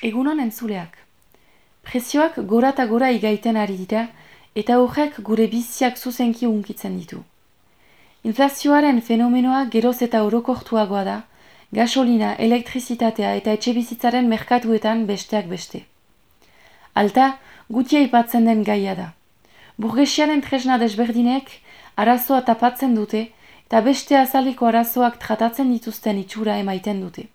Egunon entzuleak. Prezioak gora eta gora igaiten ari dira eta horrek gure biziak zuzenki unkitzen ditu. Inflazioaren fenomenoa geroz eta orokortuagoa da, gasolina, elektrizitatea eta etxe bizitzaren merkatuetan besteak beste. Alta, gutia ipatzen den gaia da. Burgesiaren tresna desberdinek arazoa tapatzen dute eta beste azaliko arazoak tratatzen dituzten itxura emaiten dute.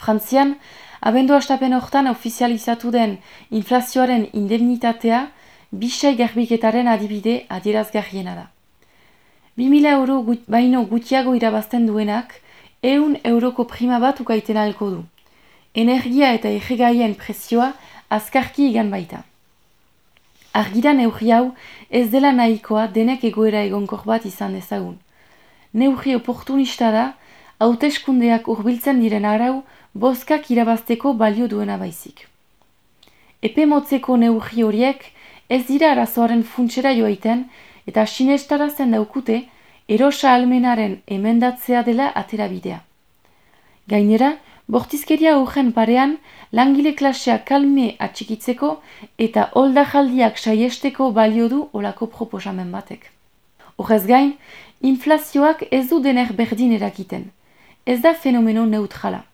Frantzian, abendu astapen hortan ofizializatu den inflazioaren indemnitatea bisai garbiketaren adibide adierazgarriena da. 2000 euro gut, baino gutiago irabazten duenak, eun euroko prima bat ukaiten alko du. Energia eta egegaien presioa azkarki igan baita. Argiran eurri hau ez dela nahikoa denek egoera egonkor bat izan ezagun. Neurri oportunista da, hauteskundeak urbiltzen diren arau, bozkak irabazteko balio duena baizik. Epe motzeko neurri horiek ez dira arazoaren funtsera joaiten eta sinestarazen daukute erosa almenaren emendatzea dela atera bidea. Gainera, bortizkeria horren parean langile klasea kalme atxikitzeko eta holda jaldiak saiesteko balio du olako proposamen batek. Horrez gain, inflazioak ez du dener berdin erakiten. Ez da fenomeno neutrala.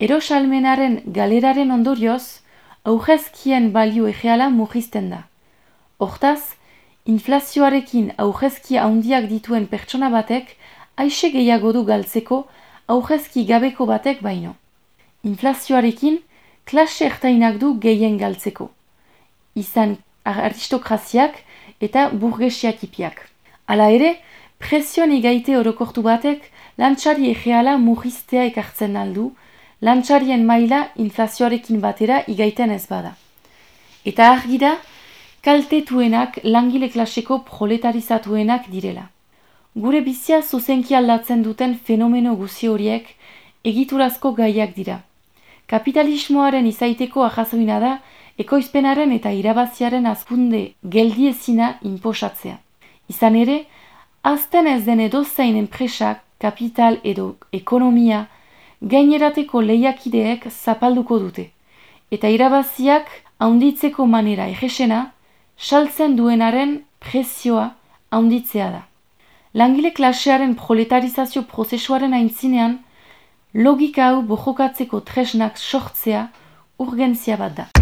Erosalmenaren galeraren ondorioz, aurrezkien balio egeala murrizten da. Hortaz, inflazioarekin aurrezki handiak dituen pertsona batek aixe gehiago du galtzeko aurrezki gabeko batek baino. Inflazioarekin klase ertainak du gehien galtzeko. Izan aristokraziak eta burgesiak ipiak. Hala ere, presioan igaite orokortu batek lantxari egeala murriztea ekartzen aldu, lantxarien maila inflazioarekin batera igaiten ez bada. Eta argi da, kaltetuenak langile klaseko proletarizatuenak direla. Gure bizia zuzenki aldatzen duten fenomeno guzi horiek egiturazko gaiak dira. Kapitalismoaren izaiteko ahazoina da, ekoizpenaren eta irabaziaren azkunde geldiezina inposatzea. Izan ere, azten ez den edo zain enpresak, kapital edo ekonomia, gainerateko lehiakideek zapalduko dute. Eta irabaziak haunditzeko manera egesena, saltzen duenaren presioa haunditzea da. Langile klasearen proletarizazio prozesuaren aintzinean, logika hau bojokatzeko tresnak sortzea urgentzia bat da.